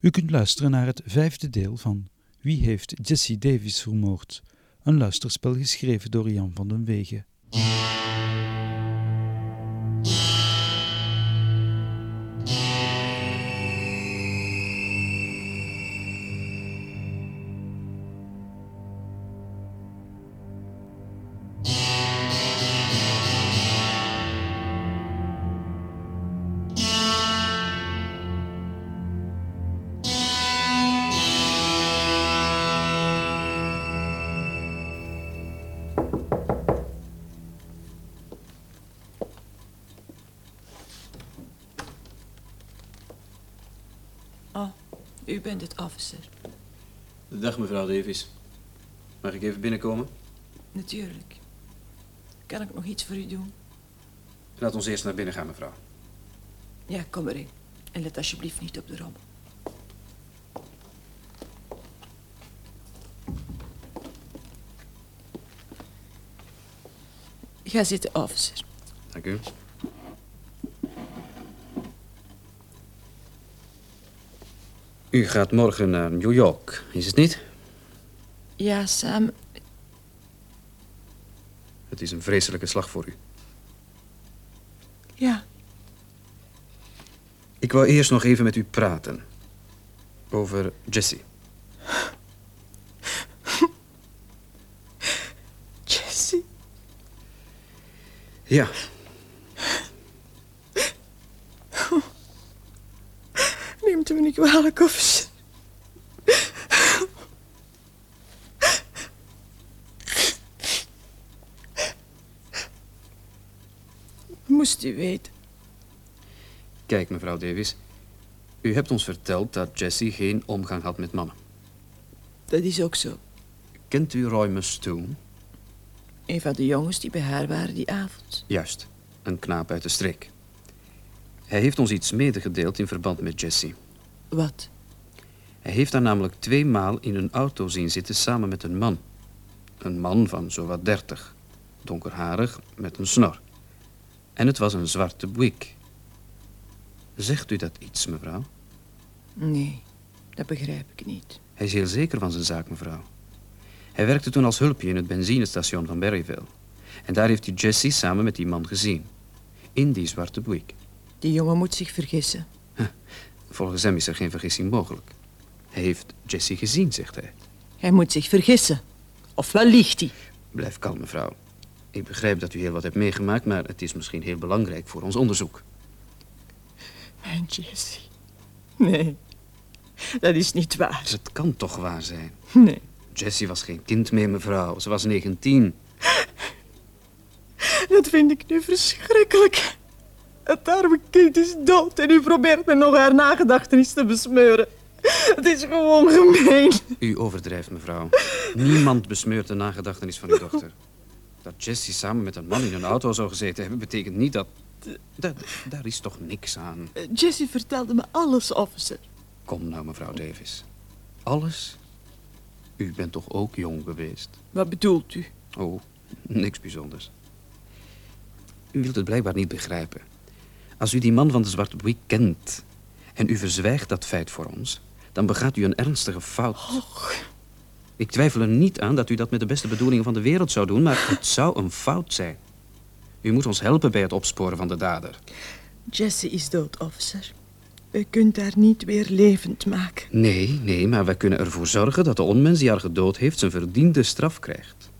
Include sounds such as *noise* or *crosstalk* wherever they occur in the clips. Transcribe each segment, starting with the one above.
U kunt luisteren naar het vijfde deel van Wie heeft Jesse Davis vermoord? Een luisterspel geschreven door Jan van den Wegen. Het officer. Dag mevrouw Davies. Mag ik even binnenkomen? Natuurlijk. Kan ik nog iets voor u doen? Laat ons eerst naar binnen gaan, mevrouw. Ja, kom erin. En let alsjeblieft niet op de rommel. Ga zitten, officer. Dank u. U gaat morgen naar New York, is het niet? Ja, Sam. Het is een vreselijke slag voor u. Ja, Ik wou eerst nog even met u praten. Over Jessie. *laughs* Jessie. Ja, Officer. Moest u weten. kijk mevrouw Davies. U hebt ons verteld dat Jessie geen omgang had met mannen. Dat is ook zo. Kent u Roy Mustoon? Een van de jongens die bij haar waren die avond. Juist, een knaap uit de streek. Hij heeft ons iets medegedeeld in verband met Jessie. Wat? Hij heeft haar namelijk twee maal in een auto zien zitten samen met een man. Een man van zowat dertig, donkerharig, met een snor. En het was een zwarte Buick. Zegt u dat iets, mevrouw? Nee, dat begrijp ik niet. Hij is heel zeker van zijn zaak, mevrouw. Hij werkte toen als hulpje in het benzinestation van Berryville. En daar heeft hij Jessie samen met die man gezien. In die zwarte Buick. Die jongen moet zich vergissen. Volgens hem is er geen vergissing mogelijk. Hij heeft Jessie gezien, zegt hij. Hij moet zich vergissen. Ofwel liegt hij. Blijf kalm, mevrouw. Ik begrijp dat u heel wat hebt meegemaakt, maar het is misschien heel belangrijk voor ons onderzoek. Mijn Jessie. Nee, dat is niet waar. Het kan toch waar zijn? Nee. Jessie was geen kind meer, mevrouw. Ze was 19. Dat vind ik nu verschrikkelijk. Het arme kind is dood en u probeert me nog haar nagedachtenis te besmeuren. Het is gewoon gemeen. U overdrijft, mevrouw. Niemand besmeurt de nagedachtenis van uw dochter. Dat Jessie samen met een man in een auto zou gezeten hebben, betekent niet dat... dat daar is toch niks aan. Jessie vertelde me alles, officer. Kom nou, mevrouw Davis. Alles? U bent toch ook jong geweest? Wat bedoelt u? Oh, niks bijzonders. U wilt het blijkbaar niet begrijpen. Als u die man van de Zwarte Buick kent en u verzwijgt dat feit voor ons, dan begaat u een ernstige fout. Och, Ik twijfel er niet aan dat u dat met de beste bedoelingen van de wereld zou doen, maar *laughs* het zou een fout zijn. U moet ons helpen bij het opsporen van de dader. Jessie is dood, officer. U kunt haar niet weer levend maken. Nee, nee, maar wij kunnen ervoor zorgen dat de onmens die haar gedood heeft zijn verdiende straf krijgt.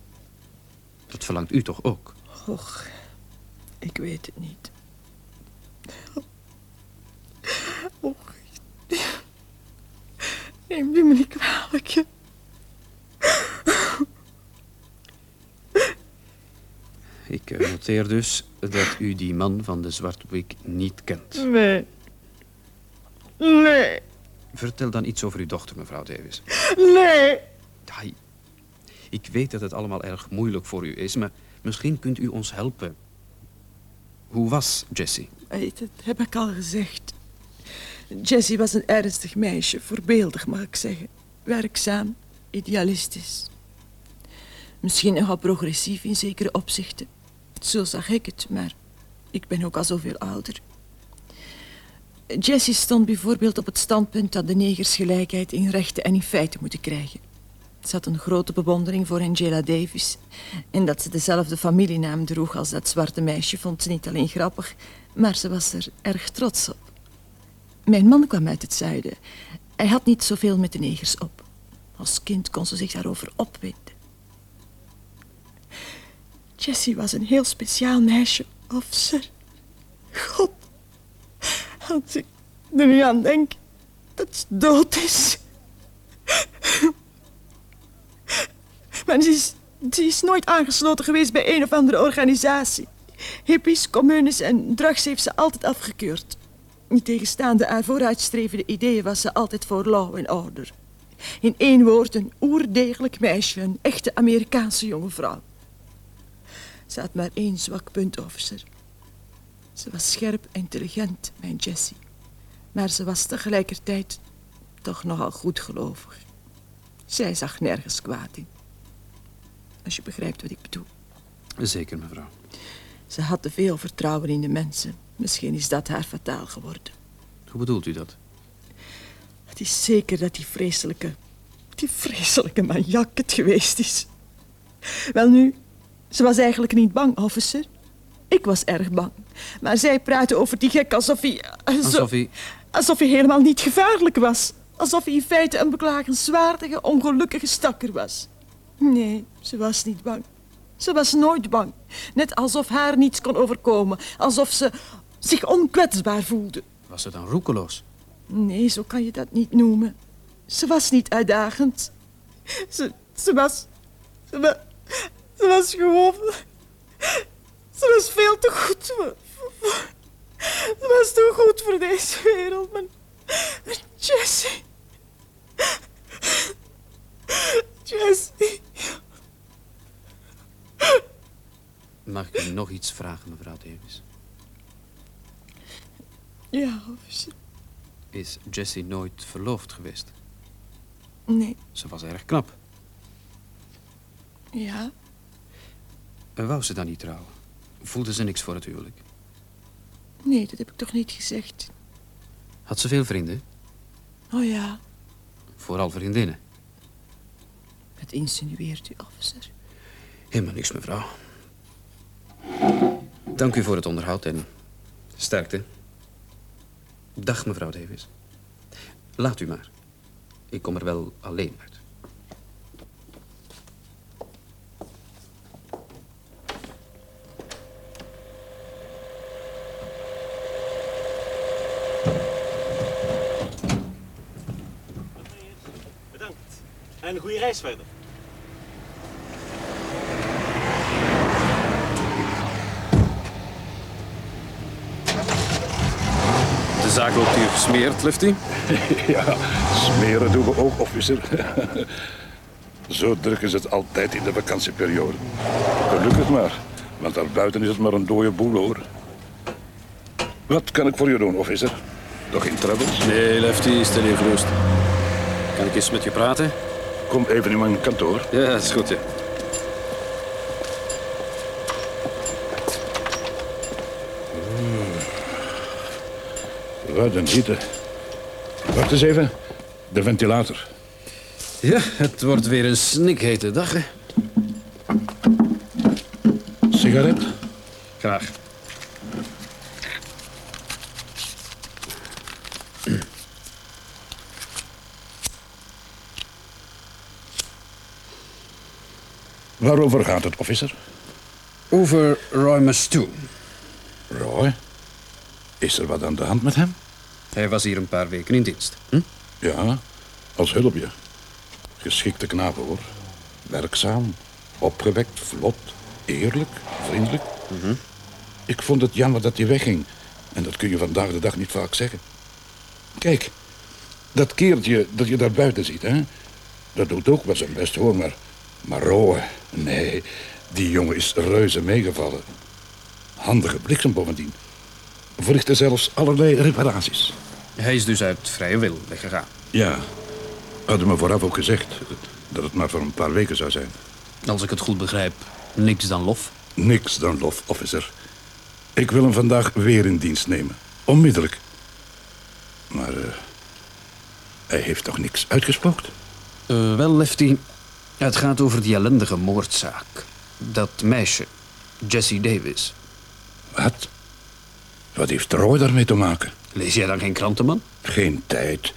Dat verlangt u toch ook? Och, ik weet het niet. Och, neem u me niet kwalijk. Ik eh, noteer dus dat u die man van de Zwarte Buick niet kent. Nee. Nee. Vertel dan iets over uw dochter, mevrouw Davis. Nee. Ik weet dat het allemaal erg moeilijk voor u is, maar misschien kunt u ons helpen. Hoe was Jessie? Dat heb ik al gezegd. Jessie was een ernstig meisje, voorbeeldig mag ik zeggen. Werkzaam, idealistisch. Misschien nogal progressief in zekere opzichten. Zo zag ik het, maar ik ben ook al zoveel ouder. Jessie stond bijvoorbeeld op het standpunt dat de negers gelijkheid in rechten en in feiten moeten krijgen. Had een grote bewondering voor Angela Davis. En dat ze dezelfde familienaam droeg als dat zwarte meisje vond ze niet alleen grappig, maar ze was er erg trots op. Mijn man kwam uit het zuiden. Hij had niet zoveel met de negers op. Als kind kon ze zich daarover opwinden. Jessie was een heel speciaal meisje, officer. God, als ik er nu aan denk dat ze dood is. Maar ze is, is nooit aangesloten geweest bij een of andere organisatie. Hippies, communes en drugs heeft ze altijd afgekeurd. Niet tegenstaande haar vooruitstrevende ideeën was ze altijd voor law en order. In één woord een oerdegelijk meisje, een echte Amerikaanse jonge vrouw. Ze had maar één zwak punt, officer. Ze was scherp en intelligent, mijn Jessie. Maar ze was tegelijkertijd toch nogal goedgelovig. Zij zag nergens kwaad in. Als je begrijpt wat ik bedoel. Zeker, mevrouw. Ze had te veel vertrouwen in de mensen. Misschien is dat haar fataal geworden. Hoe bedoelt u dat? Het is zeker dat die vreselijke, die vreselijke manjak het geweest is. Wel nu, ze was eigenlijk niet bang, officer. Ik was erg bang. Maar zij praatte over die gek alsof hij... Alsof hij... Alsof hij helemaal niet gevaarlijk was. Alsof hij in feite een beklagenswaardige, ongelukkige stakker was. Nee, ze was niet bang. Ze was nooit bang. Net alsof haar niets kon overkomen. Alsof ze zich onkwetsbaar voelde. Was ze dan roekeloos? Nee, zo kan je dat niet noemen. Ze was niet uitdagend. Ze, ze was... Ze was... Ze was gewoon... Ze was veel te goed voor... Ze was te goed voor deze wereld, mijn... Jessie... Jessie... Mag ik u nog iets vragen, mevrouw Davis? Ja, officer. Is Jessie nooit verloofd geweest? Nee. Ze was erg knap. Ja? En wou ze dan niet trouwen? Voelde ze niks voor het huwelijk? Nee, dat heb ik toch niet gezegd. Had ze veel vrienden? Oh ja. Vooral vriendinnen. Wat insinueert u, officer? Helemaal niks, mevrouw. Dank u voor het onderhoud en sterkte. Dag, mevrouw Davis. Laat u maar. Ik kom er wel alleen uit. Bedankt. En een goede reis verder. De zaak loopt hier gesmeerd, Lefty. *laughs* Ja, smeren doen we ook, officer. *laughs* Zo druk is het altijd in de vakantieperiode. Gelukkig maar, want daarbuiten is het maar een dode boel, hoor. Wat kan ik voor je doen, officer? Nog geen troubles? Nee, Lefty, stel je gerust. Kan ik eens met je praten? Kom even in mijn kantoor. Ja, dat is goed, ja. Wat een hitte. Wacht eens even. De ventilator. Ja, het wordt weer een snikhete dag, hè. Sigaret? Graag. Waarover gaat het, officer? Over Roy Mastoon. Roy? Is er wat aan de hand met hem? Hij was hier een paar weken in dienst. Hm? Ja, als hulpje. Geschikte knapen, hoor. Werkzaam, opgewekt, vlot, eerlijk, vriendelijk. Ik vond het jammer dat hij wegging. En dat kun je vandaag de dag niet vaak zeggen. Kijk, dat keertje dat je daar buiten ziet, hè? Dat doet ook wel zijn best, hoor, maar... Maar Roe, nee, die jongen is reuze meegevallen. Handige bliksem bovendien. Verrichtte zelfs allerlei reparaties. Hij is dus uit vrije wil weggegaan. Ja, hadden me vooraf ook gezegd dat het maar voor een paar weken zou zijn. Als ik het goed begrijp, niks dan lof. Niks dan lof, officer. Ik wil hem vandaag weer in dienst nemen. Onmiddellijk. Maar eh, hij heeft toch niks uitgespookt? Eh, wel, Lefty, het gaat over die ellendige moordzaak. Dat meisje, Jessie Davis. Wat? Wat heeft Roy daarmee te maken? Lees jij dan geen kranten, man? Geen tijd.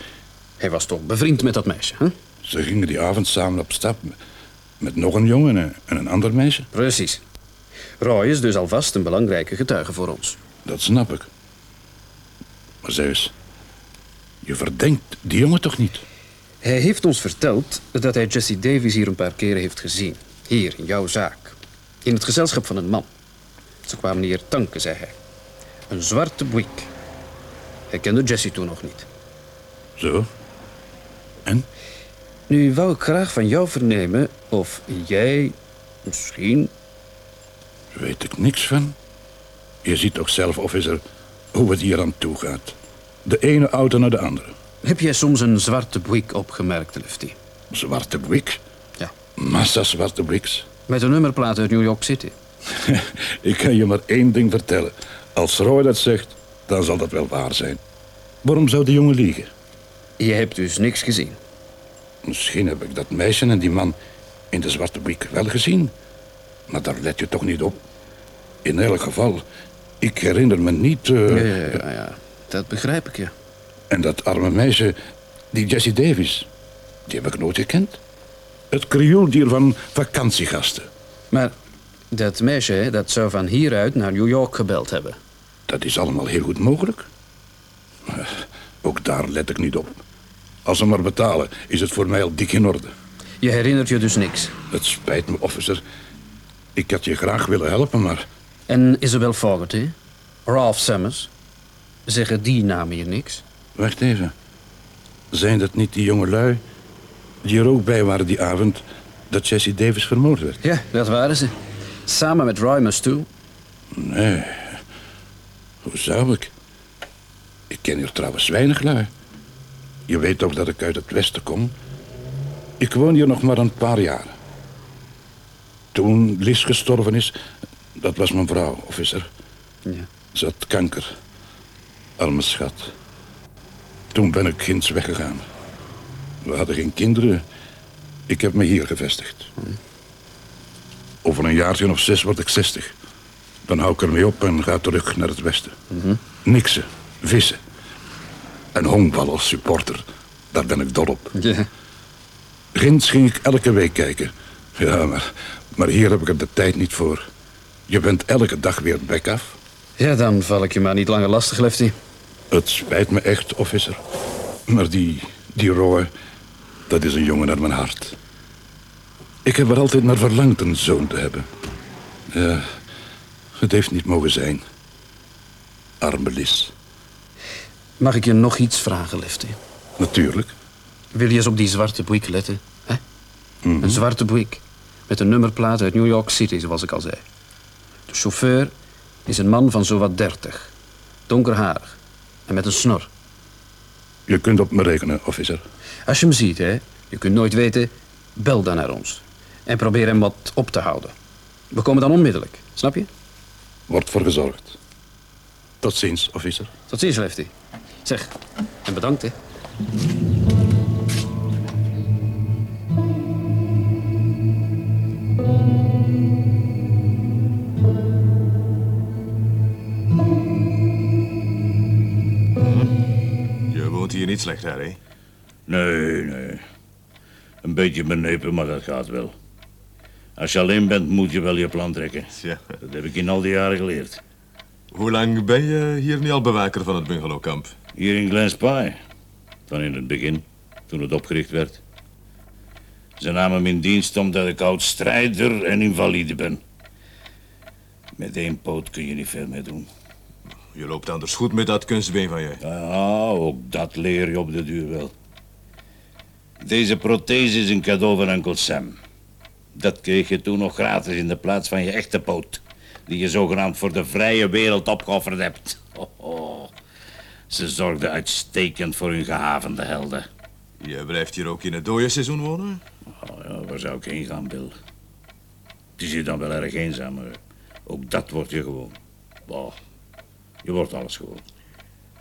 Hij was toch bevriend met dat meisje, hè? Ze gingen die avond samen op stap met nog een jongen en en een ander meisje. Precies. Roy is dus alvast een belangrijke getuige voor ons. Dat snap ik. Maar Zeus, je verdenkt die jongen toch niet? Hij heeft ons verteld dat hij Jessie Davis hier een paar keren heeft gezien. Hier, in jouw zaak. In het gezelschap van een man. Ze kwamen hier tanken, zei hij. Een zwarte Buick. Hij kende Jessie toen nog niet. Zo. En? Nu wou ik graag van jou vernemen of jij misschien... Weet ik niks van. Je ziet toch zelf, officer, hoe het hier aan toe gaat. De ene auto naar de andere. Heb jij soms een zwarte Buick opgemerkt, Lefty? Zwarte Buick. Ja. Massa zwarte Buicks. Met een nummerplaat uit New York City. *laughs* ik kan je maar één ding vertellen. Als Roy dat zegt, dan zal dat wel waar zijn. Waarom zou de jongen liegen? Je hebt dus niks gezien. Misschien heb ik dat meisje en die man in de zwarte Buick wel gezien. Maar daar let je toch niet op. In elk geval, ik herinner me niet... eh, Ja, ja, ja, ja. Dat begrijp ik, ja. En dat arme meisje, die Jessie Davis, die heb ik nooit gekend. Het krioeldier van vakantiegasten. Maar dat meisje, dat zou van hieruit naar New York gebeld hebben. Dat is allemaal heel goed mogelijk. Maar ook daar let ik niet op. Als ze maar betalen, is het voor mij al dik in orde. Je herinnert je dus niks. Het spijt me, officer. Ik had je graag willen helpen, maar En Isabel Fogarty, Ralph Summers, zeggen die namen je niks? Wacht even. Zijn dat niet die jonge lui die er ook bij waren die avond dat Jessie Davis vermoord werd? Ja, dat waren ze. Samen met Roy Mastu. Nee. Hoe zou ik? Ik ken hier trouwens weinig lui. Je weet toch dat ik uit het westen kom? Ik woon hier nog maar een paar jaar. Toen Lies gestorven is, dat was mijn vrouw, officer. Ja. Ze had kanker. Arme schat. Toen ben ik ginds weggegaan. We hadden geen kinderen. Ik heb me hier gevestigd. Over een jaartje of zes word ik zestig. Dan hou ik ermee op en ga terug naar het westen. Niksen, vissen. En honkbal als supporter. Daar ben ik dol op. Ja. Ginds ging ik elke week kijken. Ja, maar, maar hier heb ik er de tijd niet voor. Je bent elke dag weer bek af. Ja, dan val ik je maar niet langer lastig, Lefty. Het spijt me echt, officer. Maar die, die Roy, dat is een jongen naar mijn hart. Ik heb er altijd naar verlangd een zoon te hebben. Ja, het heeft niet mogen zijn. Arme Lis. Mag ik je nog iets vragen, Lefty? Natuurlijk. Wil je eens op die zwarte Buick letten? Hè? Een zwarte Buick. Met een nummerplaat uit New York City, zoals ik al zei. De chauffeur is een man van zowat dertig. Donkerharig. En met een snor. Je kunt op me rekenen, officer. Als je hem ziet, hè, je kunt nooit weten, bel dan naar ons. En probeer hem wat op te houden. We komen dan onmiddellijk, snap je? Wordt voor gezorgd. Tot ziens, officer. Tot ziens, Lefty. Zeg, en bedankt, hè. Niet slecht, Harry. Nee, nee. Een beetje benepen, maar dat gaat wel. Als je alleen bent, moet je wel je plan trekken. Ja. Dat heb ik in al die jaren geleerd. Hoe lang ben je hier nu al bewaker van het bungalowkamp? Hier in Glen Spy. Van in het begin, toen het opgericht werd. Ze namen me in dienst omdat ik oud strijder en invalide ben. Met één poot kun je niet veel meer doen. Je loopt anders goed met dat kunstbeen van je. Ja, ook dat leer je op de duur wel. Deze prothese is een cadeau van Uncle Sam. Dat kreeg je toen nog gratis in de plaats van je echte poot. Die je zogenaamd voor de vrije wereld opgeofferd hebt. *laughs* Ho, ho. Ze zorgden uitstekend voor hun gehavende helden. Je blijft hier ook in het dode seizoen wonen? Oh, ja, waar zou ik heen gaan, Bill? Het is hier dan wel erg eenzaam, maar ook dat word je gewoon. Boah, je wordt alles gewoon.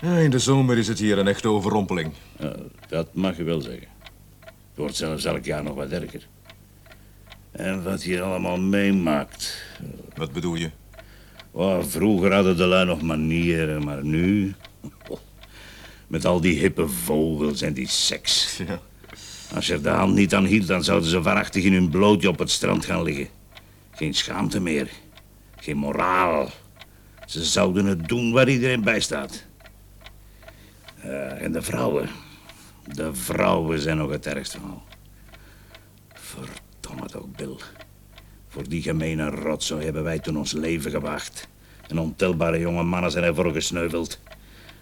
Ja, in de zomer is het hier een echte overrompeling. Ja, dat mag je wel zeggen. Het wordt zelfs elk jaar nog wat erger. En wat je allemaal meemaakt. Wat bedoel je? Oh, vroeger hadden de lui nog manieren, maar nu... Met al die hippe vogels en die seks. Ja. Als je er de hand niet aan hield, dan zouden ze waarachtig in hun blootje op het strand gaan liggen. Geen schaamte meer. Geen moraal. Ze zouden het doen waar iedereen bij staat. Eh, en de vrouwen. De vrouwen zijn nog het ergste van al. Verdomme toch, Bill. Voor die gemene rotzooi hebben wij toen ons leven gewaagd. En ontelbare jonge mannen zijn ervoor gesneuveld.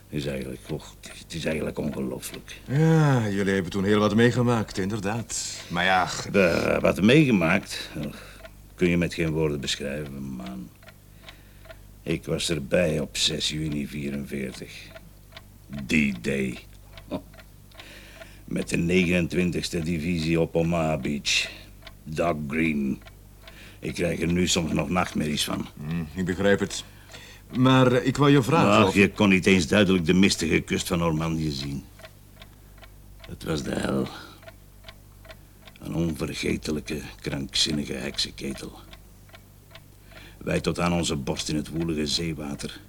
Het is eigenlijk, het is eigenlijk ongelooflijk. Ja, jullie hebben toen heel wat meegemaakt, inderdaad. Maar ja, De, wat meegemaakt, kun je met geen woorden beschrijven, man. Ik was erbij op 6 juni 44. Die day. Oh. Met de 29e divisie op Omaha Beach. Doug Green. Ik krijg er nu soms nog nachtmerries van. hm, ik begrijp het. Maar ik wou je vragen... Ach, of- je kon niet eens duidelijk de mistige kust van Normandië zien. Het was de hel. Een onvergetelijke, krankzinnige heksenketel. Wij tot aan onze borst in het woelige zeewater.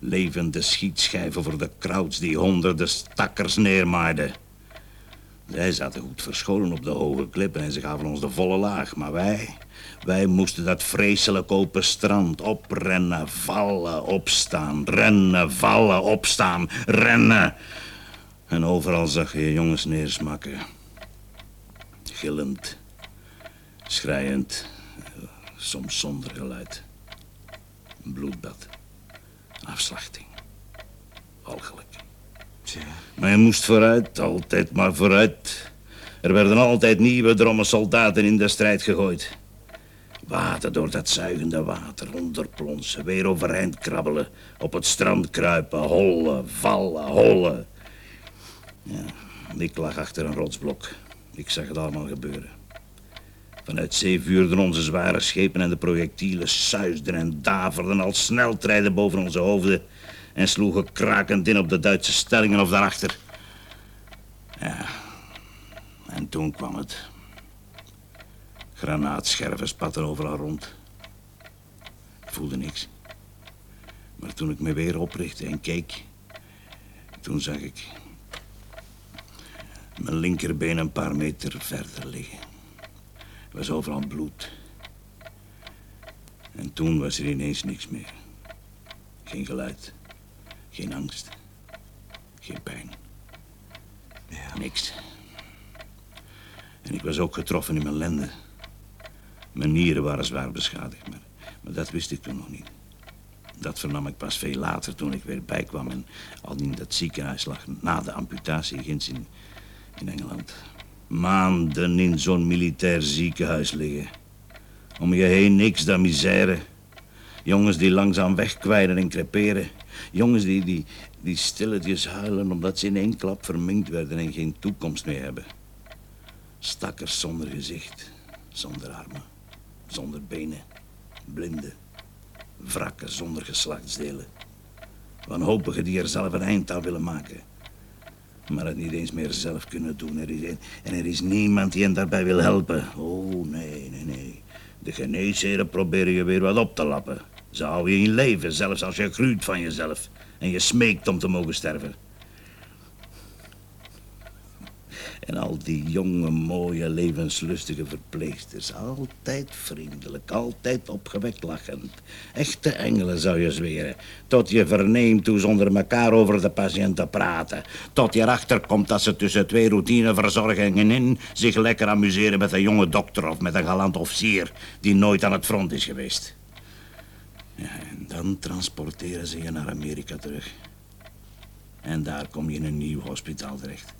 Levende schietschijven voor de krauts die honderden stakkers neermaaiden. Zij zaten goed verscholen op de hoge klippen en ze gaven ons de volle laag. Maar wij, wij moesten dat vreselijk open strand oprennen, vallen, opstaan. Rennen, vallen, opstaan, rennen. En overal zag je jongens neersmakken. Gillend, schrijend, soms zonder geluid. Een bloedbad, afslachting, walgelijk. Tja, Maar je moest vooruit, altijd maar vooruit. Er werden altijd nieuwe dromme soldaten in de strijd gegooid. Water door dat zuigende water, onderplonsen, weer overeind krabbelen, op het strand kruipen, hollen, vallen, hollen. Ja, ik lag achter een rotsblok. Ik zag het allemaal gebeuren. Vanuit zee vuurden onze zware schepen en de projectielen suisden en daverden als sneltreiden boven onze hoofden en sloegen krakend in op de Duitse stellingen of daarachter. Ja, en toen kwam het. Granaatscherven spatten overal rond. Ik voelde niks. Maar toen ik me weer oprichtte en keek, toen zag ik mijn linkerbeen een paar meter verder liggen. Was overal bloed. En toen was er ineens niks meer. Geen geluid. Geen angst. Geen pijn. Niks. En ik was ook getroffen in mijn lenden. Mijn nieren waren zwaar beschadigd, maar, maar dat wist ik toen nog niet. Dat vernam ik pas veel later toen ik weer bijkwam en al in dat ziekenhuis lag na de amputatie ginds in, in Engeland. Maanden in zo'n militair ziekenhuis liggen. Om je heen niks dan misère. Jongens die langzaam wegkwijnen en creperen. Jongens die, die, die stilletjes huilen omdat ze in één klap verminkt werden en geen toekomst meer hebben. Stakkers zonder gezicht, zonder armen, zonder benen, blinden, wrakken zonder geslachtsdelen. Wanhopigen die er zelf een eind aan willen maken. Maar het niet eens meer zelf kunnen doen. Er is, en er is niemand die hen daarbij wil helpen. Oh, nee, nee, nee. De geneesheren proberen je weer wat op te lappen. Ze houden je in leven, zelfs als je gruwt van jezelf. En je smeekt om te mogen sterven. En al die jonge, mooie, levenslustige verpleegsters. Altijd vriendelijk, altijd opgewekt lachend. Echte engelen zou je zweren. Tot je verneemt hoe ze onder elkaar over de patiënten praten. Tot je erachter komt dat ze tussen twee routineverzorgingen in... zich lekker amuseren met een jonge dokter of met een galant officier... die nooit aan het front is geweest. Ja, en dan transporteren ze je naar Amerika terug. En daar kom je in een nieuw hospitaal terecht.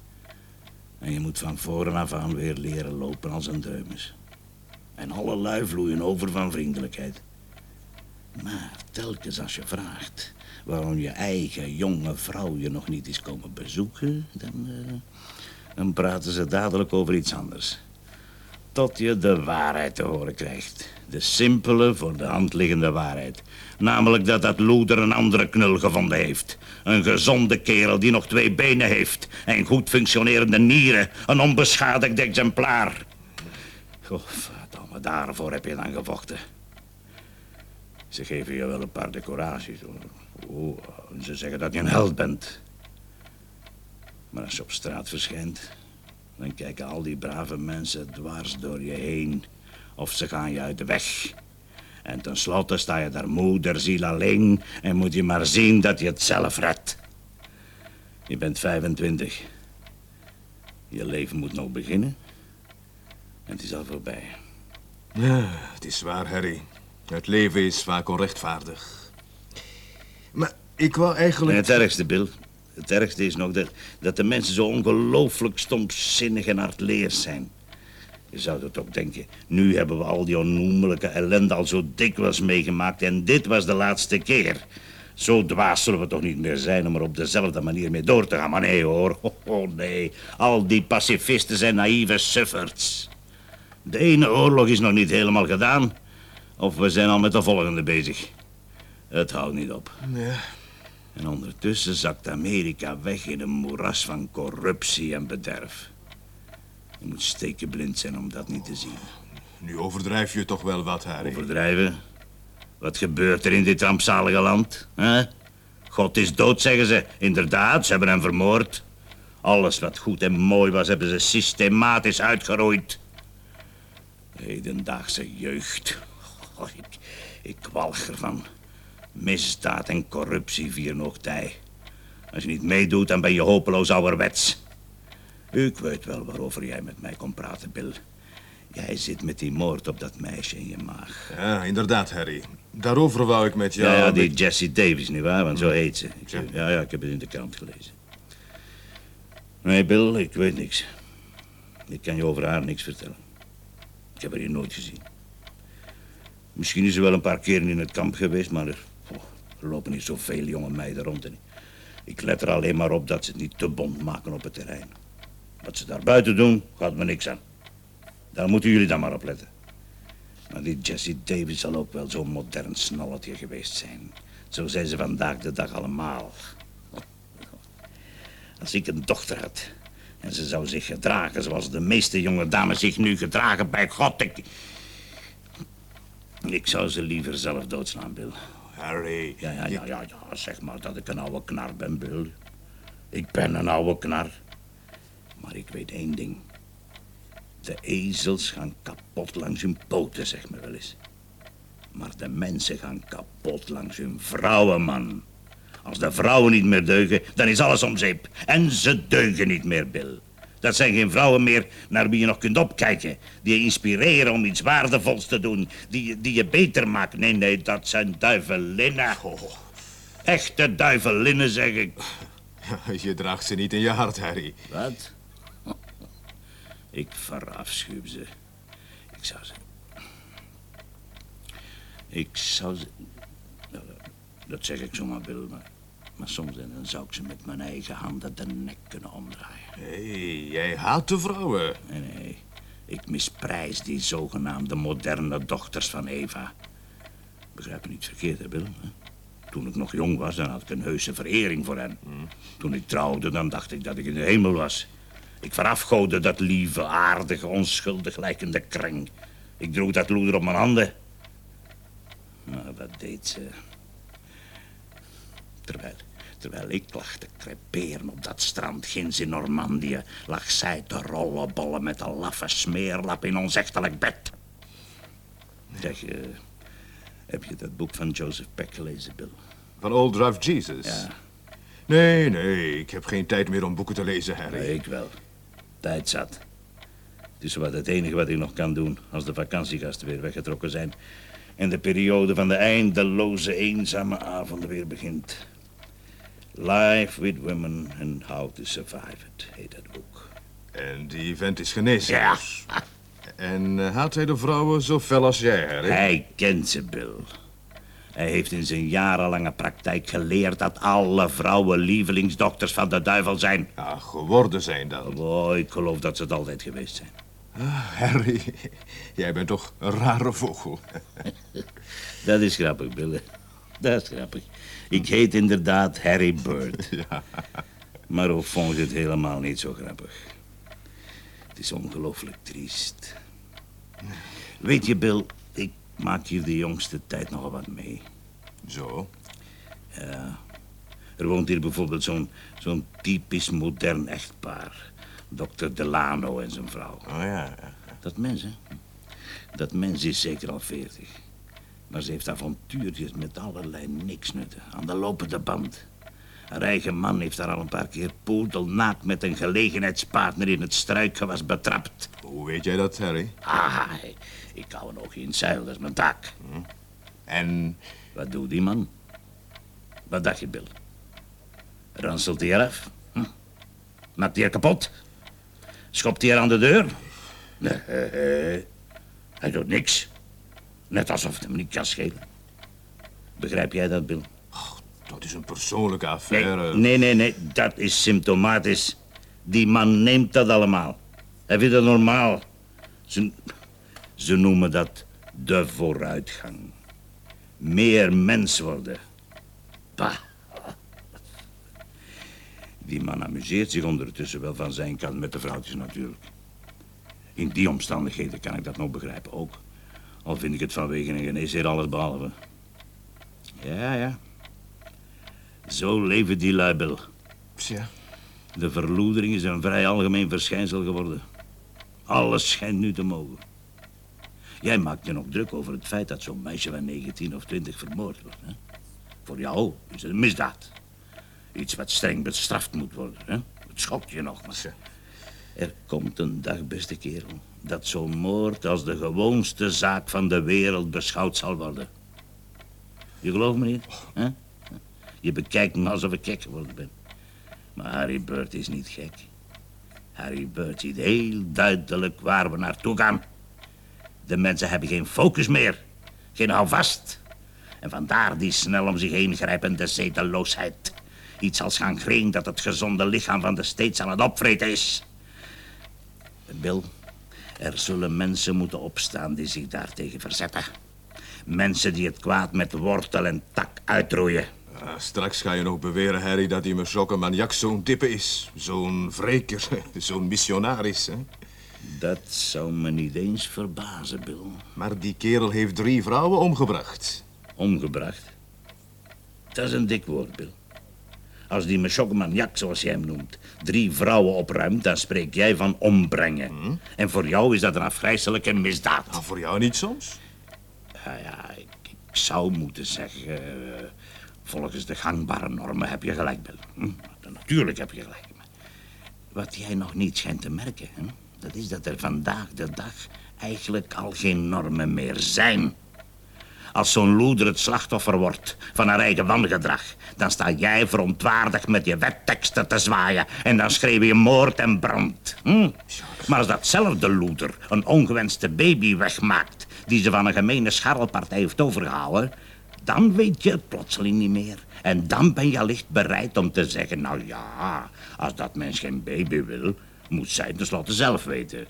En je moet van voren af aan weer leren lopen als een dreumes. En alle lui vloeien over van vriendelijkheid. Maar telkens als je vraagt waarom je eigen jonge vrouw je nog niet is komen bezoeken, dan, eh, dan praten ze dadelijk over iets anders. Tot je de waarheid te horen krijgt. De simpele, voor de hand liggende waarheid. Namelijk dat dat loeder een andere knul gevonden heeft. Een gezonde kerel die nog twee benen heeft. En goed functionerende nieren. Een onbeschadigd exemplaar. Godverdomme, daarvoor heb je dan gevochten. Ze geven je wel een paar decoraties. hoor. Oh, ze zeggen dat je een held bent. Maar als je op straat verschijnt... dan kijken al die brave mensen dwars door je heen... of ze gaan je uit de weg. En tenslotte sta je daar moederziel alleen... en moet je maar zien dat je het zelf redt. Je bent 25. Je leven moet nog beginnen. En het is al voorbij. Ja, het is waar, Harry. Het leven is vaak onrechtvaardig. Maar ik wou En eigenlijk... het ergste, Bill, het ergste is nog dat, dat de mensen zo ongelooflijk stomzinnig en hardleers zijn. Je zou dat ook denken. Nu hebben we al die onnoemelijke ellende al zo dikwijls meegemaakt en dit was de laatste keer. Zo dwaas zullen we toch niet meer zijn om er op dezelfde manier mee door te gaan. Maar nee hoor, *laughs* oh, oh, nee. Al die pacifisten zijn naïeve sufferts. De ene oorlog is nog niet helemaal gedaan. Of we zijn al met de volgende bezig. Het houdt niet op. Ja, En ondertussen zakt Amerika weg in een moeras van corruptie en bederf. Je moet stekenblind zijn om dat niet te zien. nu overdrijf je toch wel wat, Harry. Overdrijven? Wat gebeurt er in dit rampzalige land? hè? God is dood, zeggen ze. Inderdaad, ze hebben hem vermoord. Alles wat goed en mooi was, hebben ze systematisch uitgeroeid. De hedendaagse jeugd. *laughs* Oh, ik, ik kwalg ervan. Misdaad en corruptie vieren nog tij. Als je niet meedoet, dan ben je hopeloos ouderwets. Ik weet wel waarover jij met mij komt praten, Bill. Jij zit met die moord op dat meisje in je maag. Ja, inderdaad, Harry. Daarover wou ik met jou... Ja, die beetje- Jessie Davis, nietwaar? Want zo heet ze. Ja. ja, ja, ik heb het in de krant gelezen. Nee, Bill, ik weet niks. Ik kan je over haar niks vertellen. Ik heb haar hier nooit gezien. Misschien is ze wel een paar keren in het kamp geweest, maar er, er lopen niet zoveel jonge meiden rond. En ik let er alleen maar op dat ze het niet te bond maken op het terrein. Wat ze daar buiten doen, gaat me niks aan. Daar moeten jullie dan maar op letten. Maar die Jessie Davis zal ook wel zo'n modern snalletje geweest zijn. Zo zijn ze vandaag de dag allemaal. Als ik een dochter had en ze zou zich gedragen zoals de meeste jonge dames zich nu gedragen, bij God, ik... Ik zou ze liever zelf doodslaan, Bill. Harry, Ja, ja, ja, ja, zeg maar dat ik een oude knar ben, Bill. Ik ben een oude knar. Maar ik weet één ding. De ezels gaan kapot langs hun poten, zeg maar wel eens. Maar de mensen gaan kapot langs hun vrouwen, man. Als de vrouwen niet meer deugen, dan is alles om zeep. En ze deugen niet meer, Bill. Dat zijn geen vrouwen meer naar wie je nog kunt opkijken. Die je inspireren om iets waardevols te doen. Die, je- die je beter maakt. Nee, nee, dat zijn duivelinnen. Echte duivelinnen, zeg ik. je draagt ze niet in je hart, Harry. Wat? Ik verafschuw ze. Ik zou ze... Ik zou ze... Dat zeg ik zomaar, Bill, maar... Maar soms dan zou ik ze met mijn eigen handen de nek kunnen omdraaien. Hé, jij haat de vrouwen. Nee, nee. Ik misprijs die zogenaamde moderne dochters van Eva. Begrijp me niet verkeerd, hè, Bill? hè? Toen ik nog jong was, dan had ik een heuse verering voor hen. Toen ik trouwde, dan dacht ik dat ik in de hemel was. Ik verafgoodde dat lieve, aardige, onschuldig lijkende kreng. Ik droeg dat loeder op mijn handen. Maar wat deed ze? Terwijl, terwijl ik lag te creperen op dat strand ginds in Normandië... lag zij te rollenbollen met een laffe smeerlap in ons echtelijk bed. Zeg, eh, heb je dat boek van Joseph Peck gelezen, Bill? Van Old Drive Jesus. Ja, Nee, nee, ik heb geen tijd meer om boeken te lezen, Harry. nee, ik wel. Tijd zat. Het is wat het enige wat ik nog kan doen als de vakantiegasten weer weggetrokken zijn... en de periode van de eindeloze, eenzame avonden weer begint. Life with Women and How to Survive It, heet dat boek. En die vent is genezen. Ja. dus. En eh, haat hij de vrouwen zo fel als jij, Harry? Hij kent ze, Bill. Hij heeft in zijn jarenlange praktijk geleerd dat alle vrouwen lievelingsdokters van de duivel zijn. Ja, geworden zijn dan. Oh, ik geloof dat ze het altijd geweest zijn. Harry, *laughs* jij bent toch een rare vogel. *laughs* Dat is grappig, Bill. Dat is grappig. Ik heet inderdaad Harry Bird. *laughs* Maar ook vond het helemaal niet zo grappig. Het is ongelooflijk triest. Weet je, Bill, ik maak hier de jongste tijd nogal wat mee. Zo? Ja. Er woont hier bijvoorbeeld zo'n zo'n typisch modern echtpaar. Dr. Delano en zijn vrouw. Oh ja. ja. Dat mens, hè? Dat mens is zeker al veertig. Maar ze heeft avontuurtjes met allerlei niksnutten. Aan de lopende band. Haar eigen man heeft haar al een paar keer poedelnaakt met een gelegenheidspartner in het struikgewas betrapt. Hoe weet jij dat, Harry? Ah, ik hou een oogje in het zeil, dat is mijn taak. En Wat doet die man? Wat dacht je, Bill? Ranselt hij eraf? Hm? Maakt hij er kapot? Schopt hij er aan de deur? Nee, *laughs* hij doet niks. Net alsof het hem niet kan schelen. Begrijp jij dat, Bill? dat is een persoonlijke affaire. nee, nee, nee, dat is symptomatisch. Die man neemt dat allemaal. Hij vindt het normaal. Ze, ze noemen dat de vooruitgang. Meer mens worden. Bah. Die man amuseert zich ondertussen wel van zijn kant met de vrouwtjes natuurlijk. In die omstandigheden kan ik dat nog begrijpen ook. Al vind ik het vanwege een geneesheer alles behalve. Ja, ja. Zo leven die lui, Bill. Tja, De verloedering is een vrij algemeen verschijnsel geworden. Alles schijnt nu te mogen. Jij maakt je nog druk over het feit dat zo'n meisje van 19 of 20 vermoord wordt. Hè? Voor jou is het een misdaad. Iets wat streng bestraft moet worden. Hè? Het schokt je nog maar. Er komt een dag, beste kerel, dat zo'n moord als de gewoonste zaak van de wereld beschouwd zal worden. Je gelooft me niet? Hè? Je bekijkt me alsof ik gek geworden ben. Maar Harry Bird is niet gek. Harry Bird ziet heel duidelijk waar we naartoe gaan. De mensen hebben geen focus meer. Geen houvast. En vandaar die snel om zich heen grijpende zedeloosheid. Iets als gangreen dat het gezonde lichaam van de steeds aan het opvreten is. Bill, er zullen mensen moeten opstaan die zich daartegen verzetten. Mensen die het kwaad met wortel en tak uitroeien. Straks ga je nog beweren, Harry, dat die Meshokke maniak zo'n tippe is. Zo'n wreker, *laughs* zo'n missionaris. Hè? Dat zou me niet eens verbazen, Bill. Maar die kerel heeft drie vrouwen omgebracht. Omgebracht. Dat is een dik woord, Bill. Als die Meshoggmaniak, zoals jij hem noemt, drie vrouwen opruimt, dan spreek jij van ombrengen. En voor jou is dat een afgrijzelijke misdaad. Nou, voor jou niet soms? Ja, ja, ik, ik zou moeten zeggen... eh, volgens de gangbare normen heb je gelijk, Bill. Hm? Natuurlijk heb je gelijk. Maar wat jij nog niet schijnt te merken, hè, dat is dat er vandaag de dag eigenlijk al geen normen meer zijn. Als zo'n loeder het slachtoffer wordt van haar eigen wangedrag... dan sta jij verontwaardigd met je wetteksten te zwaaien... en dan schreeuw je moord en brand. Hm? Maar als datzelfde loeder een ongewenste baby wegmaakt... die ze van een gemene scharrelpartij heeft overgehouden... dan weet je het plotseling niet meer. En dan ben je allicht bereid om te zeggen... nou ja, als dat mens geen baby wil... moet zij tenslotte zelf weten.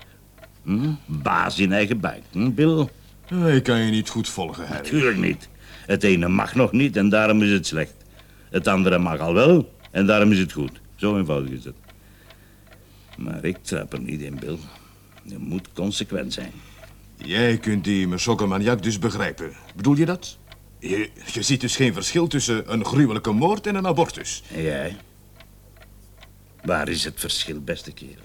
Hm? Baas in eigen buik, hm, Bill? Ik kan je niet goed volgen, Harry. Tuurlijk niet. Het ene mag nog niet en daarom is het slecht. Het andere mag al wel en daarom is het goed. Zo eenvoudig is het. Maar ik trap er niet in, Bill. Je moet consequent zijn. Jij kunt die Meshokke maniak dus begrijpen. Bedoel je dat? Je, je ziet dus geen verschil tussen een gruwelijke moord en een abortus. En jij? Waar is het verschil, beste kerel?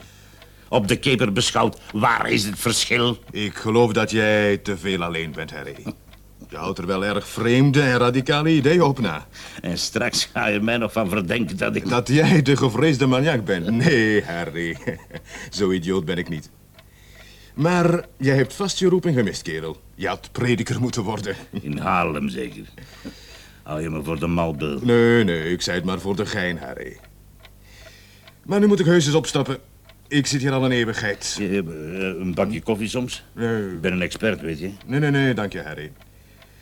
Op de keper beschouwd, waar is het verschil? Ik geloof dat jij te veel alleen bent, Harry. Je houdt er wel erg vreemde en radicale ideeën op na. En straks ga je mij nog van verdenken dat ik... Dat jij de gevreesde maniak bent. Nee, Harry. *laughs* Zo idioot ben ik niet. Maar jij hebt vast je roeping gemist, kerel. Je had prediker moeten worden. *laughs* In Haarlem zeker. Hou je me voor de mal, Bill? Nee, nee, ik zei het maar voor de gein, Harry. Maar nu moet ik heus eens opstappen. Ik zit hier al een eeuwigheid. Je, eh, Een bakje koffie soms? Nee, Ik ben een expert, weet je. nee, nee, nee dank je, Harry.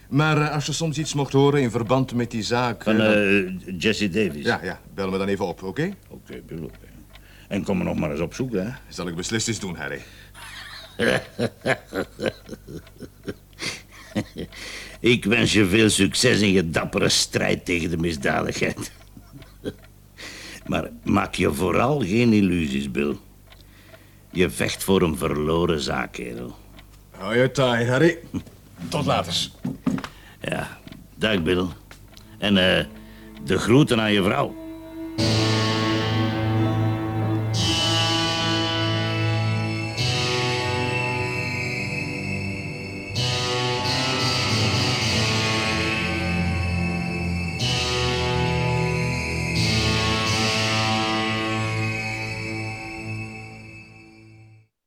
Maar eh, als je soms iets mocht horen in verband met die zaak... Van eh, Jesse Davis. Ja, ja, bel me dan even op, oké? Oké, Bill. En kom er nog maar eens op zoek, hè. Zal ik beslist eens doen, Harry. *laughs* Ik wens je veel succes in je dappere strijd tegen de misdadigheid. *laughs* Maar maak je vooral geen illusies, Bill. Je vecht voor een verloren zaak, kerel. Hou je taai, Harry. Tot later. Ja, dag, Bill. En eh, de groeten aan je vrouw.